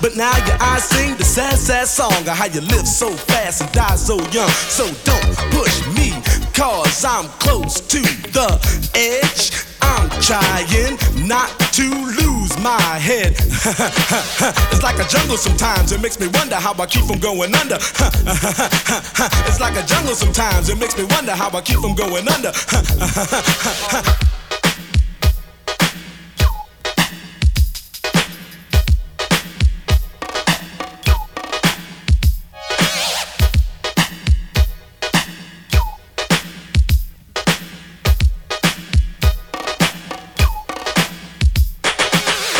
But now your eyes sing the sad, sad song of how you live so fast and die so young. So don't push me, cause I'm close to the edge. I'm trying not to lose my head. it's like a jungle sometimes, it makes me wonder how I keep from going under. it's like a jungle sometimes, it makes me wonder how I keep from going under.